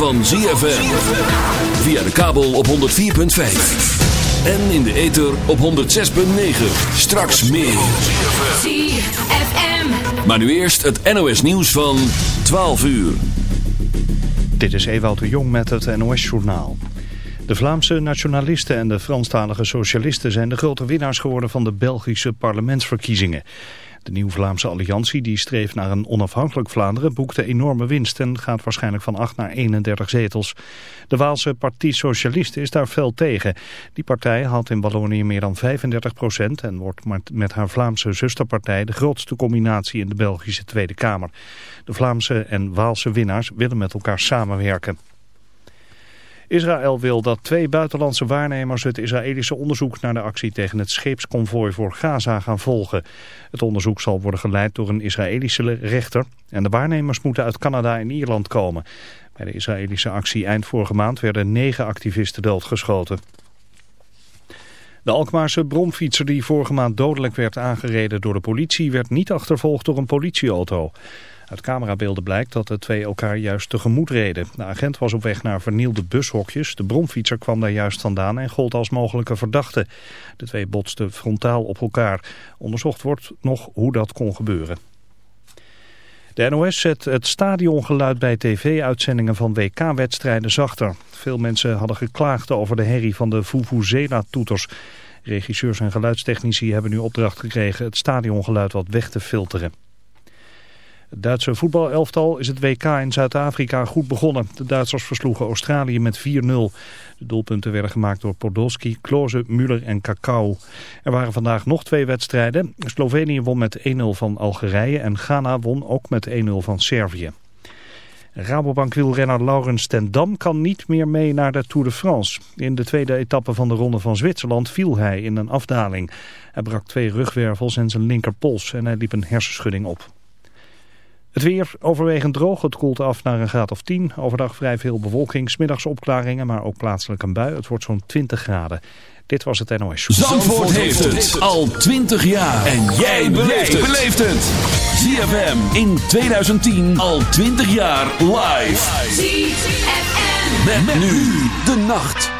van ZFM. Via de kabel op 104.5. En in de ether op 106.9. Straks meer. ZFM. Maar nu eerst het NOS nieuws van 12 uur. Dit is Ewout de Jong met het NOS-journaal. De Vlaamse nationalisten en de Franstalige socialisten zijn de grote winnaars geworden van de Belgische parlementsverkiezingen. De Nieuw Vlaamse Alliantie, die streeft naar een onafhankelijk Vlaanderen, boekte enorme winst en gaat waarschijnlijk van 8 naar 31 zetels. De Waalse Partij Socialisten is daar fel tegen. Die partij had in Wallonië meer dan 35 procent en wordt met haar Vlaamse zusterpartij de grootste combinatie in de Belgische Tweede Kamer. De Vlaamse en Waalse winnaars willen met elkaar samenwerken. Israël wil dat twee buitenlandse waarnemers het Israëlische onderzoek naar de actie tegen het scheepsconvooi voor Gaza gaan volgen. Het onderzoek zal worden geleid door een Israëlische rechter en de waarnemers moeten uit Canada en Ierland komen. Bij de Israëlische actie eind vorige maand werden negen activisten doodgeschoten. De Alkmaarse bromfietser die vorige maand dodelijk werd aangereden door de politie werd niet achtervolgd door een politieauto. Uit camerabeelden blijkt dat de twee elkaar juist tegemoet reden. De agent was op weg naar vernielde bushokjes. De bromfietser kwam daar juist vandaan en gold als mogelijke verdachte. De twee botsten frontaal op elkaar. Onderzocht wordt nog hoe dat kon gebeuren. De NOS zet het stadiongeluid bij tv-uitzendingen van WK-wedstrijden zachter. Veel mensen hadden geklaagd over de herrie van de Vuvuzela-toeters. Regisseurs en geluidstechnici hebben nu opdracht gekregen het stadiongeluid wat weg te filteren. Het Duitse voetbalelftal is het WK in Zuid-Afrika goed begonnen. De Duitsers versloegen Australië met 4-0. De doelpunten werden gemaakt door Podolski, Klose, Müller en Kakao. Er waren vandaag nog twee wedstrijden. Slovenië won met 1-0 van Algerije en Ghana won ook met 1-0 van Servië. Rabobank-wielrenner Laurens ten Dam kan niet meer mee naar de Tour de France. In de tweede etappe van de Ronde van Zwitserland viel hij in een afdaling. Hij brak twee rugwervels en zijn linkerpols en hij liep een hersenschudding op. Het weer overwegend droog. Het koelt af naar een graad of 10. Overdag vrij veel bewolking, smiddags opklaringen, maar ook plaatselijk een bui. Het wordt zo'n 20 graden. Dit was het NOS. Zandvoort, Zandvoort heeft het al 20 jaar. En jij beleeft het. ZFM in 2010 al 20 jaar live. ZFM. Met, met nu de nacht.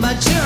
But you.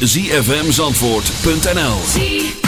www.zfmzandvoort.nl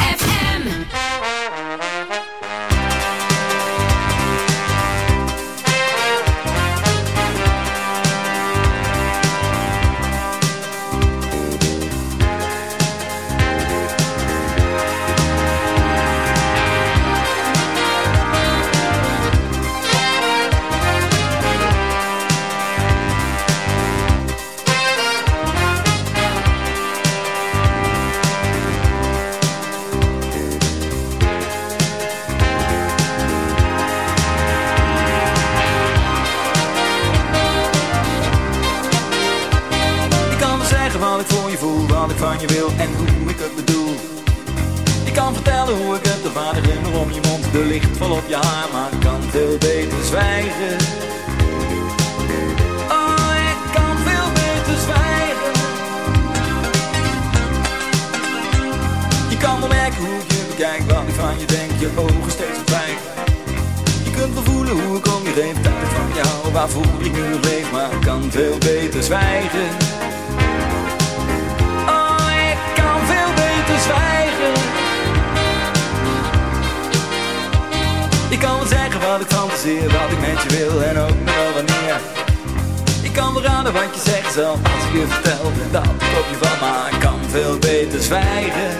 waarvoor ik nu leef, maar kan veel beter zwijgen. Oh, ik kan veel beter zwijgen. Ik kan wel zeggen wat ik fantaseer, wat ik met je wil en ook nog wel wanneer. Ik kan wel raden wat je zegt zelf als ik je vertel dat ik je van, maar ik kan veel beter zwijgen.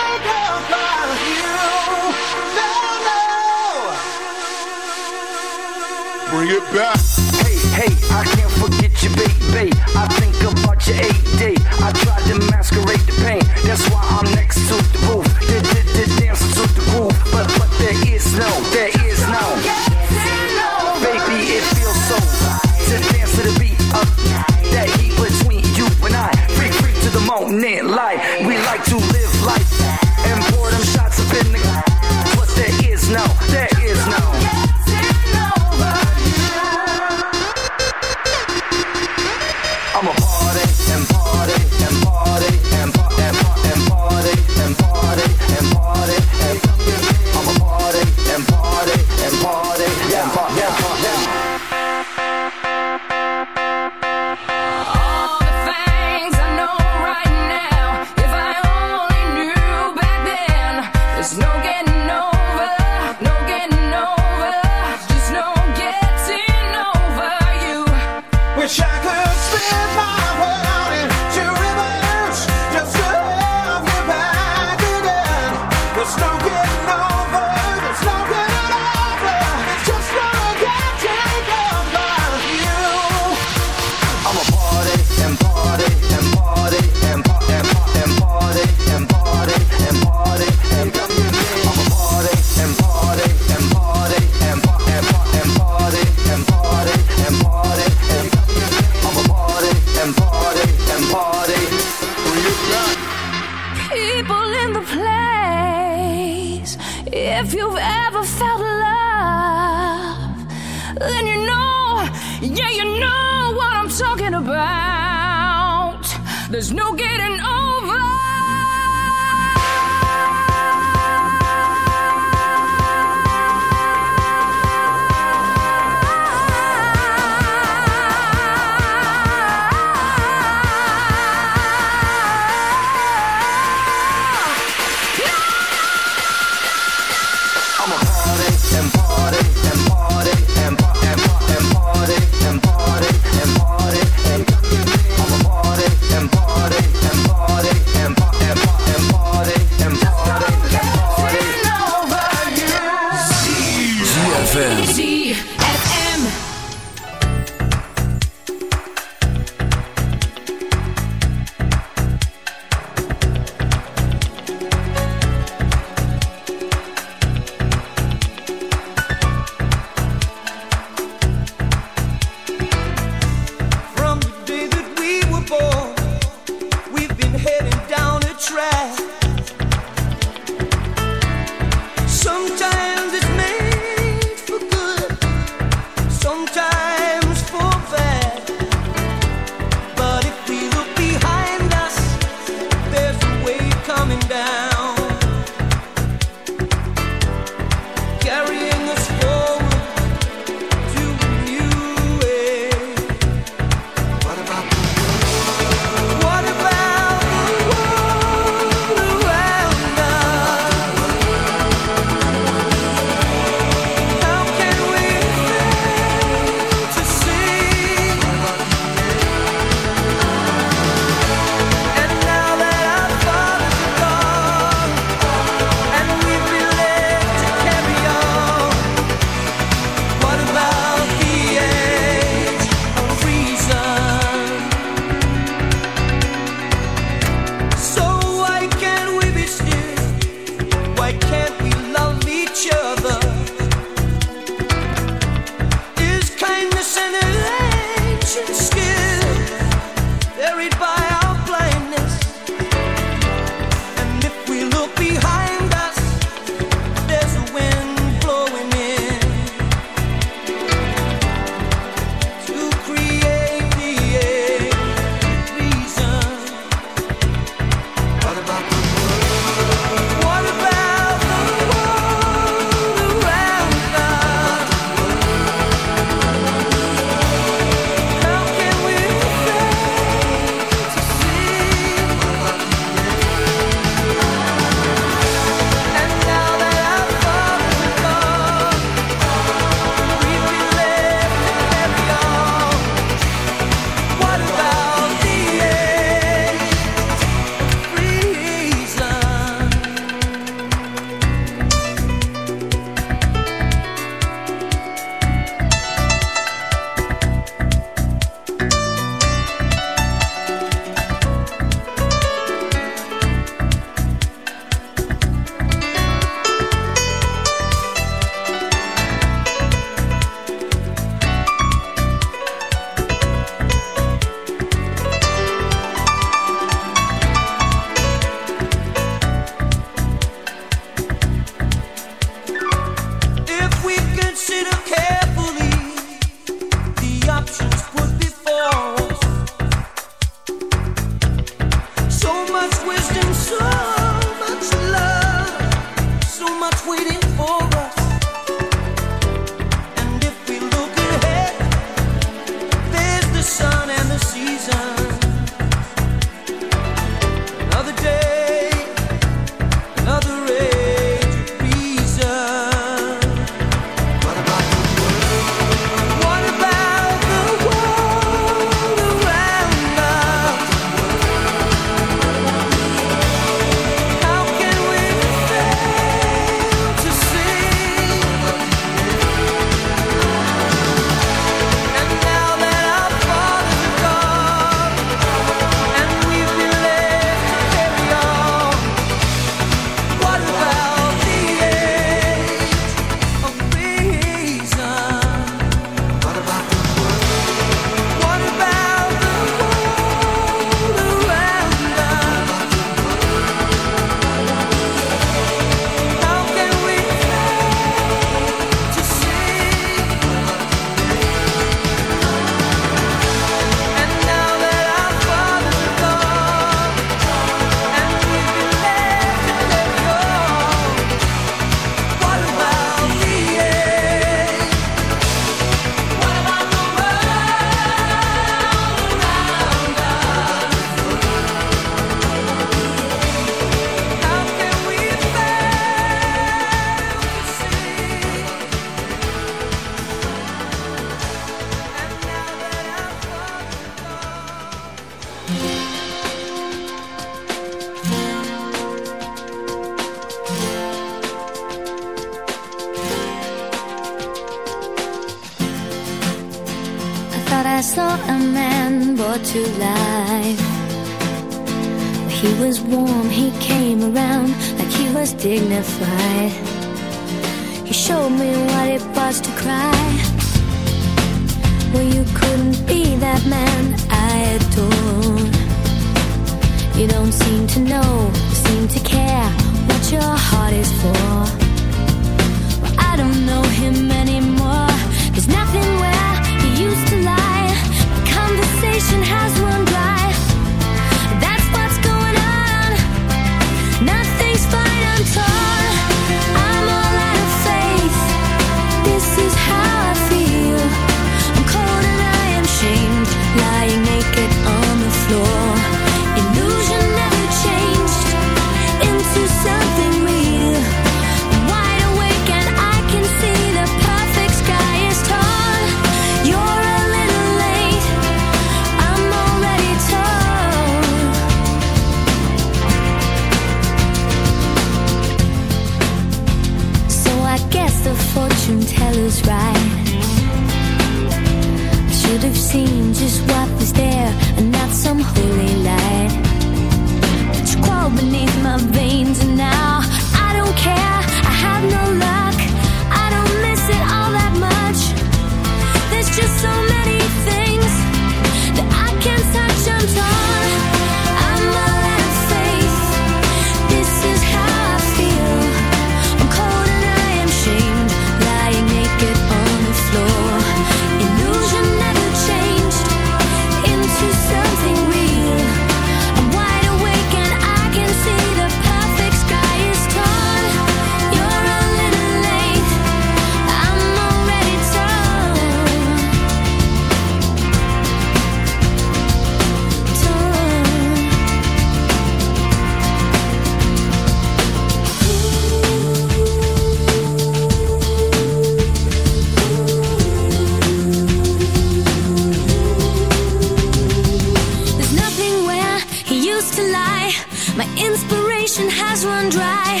My inspiration has run dry.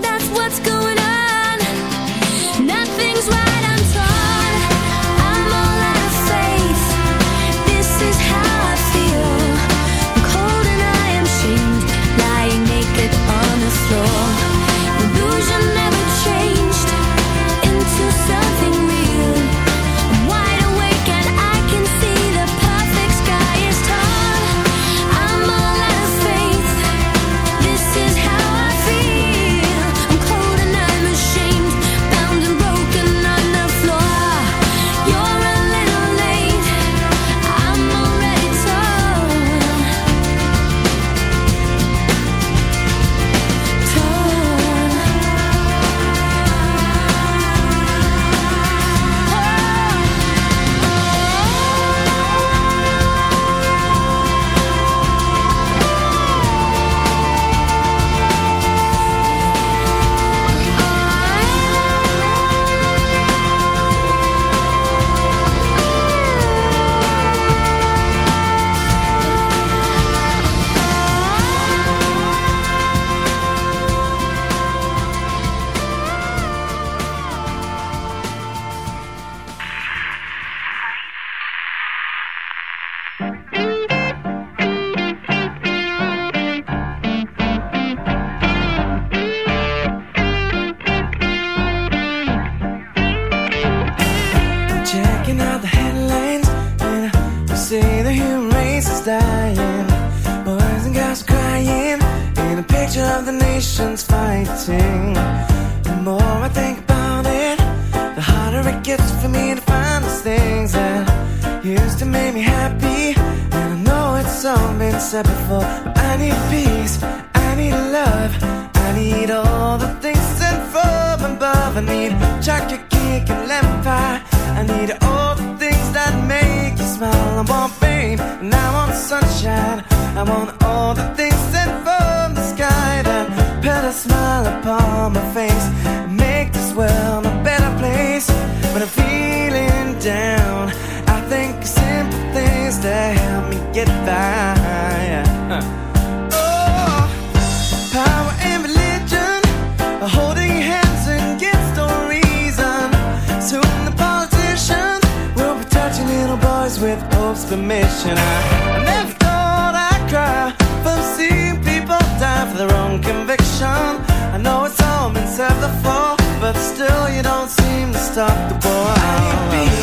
That's what's going on. Nothing's right. I'm gets for me to find those things that used to make me happy. And I know it's all been said before. I need peace, I need love, I need all the things sent from above. I need chocolate cake and lemon pie. I need all the things that make you smile. I want fame and I want sunshine. I want all the things sent from the sky that put a smile upon my face, and make this world. When I'm feeling down, I think of simple things that help me get by. Oh, power and religion are holding hands against reason. Soon the politicians will be touching little boys with Pope's permission. I, never thought I'd cry from seeing people die for their own conviction. I know it's all been said before, but still you don't stop the boy.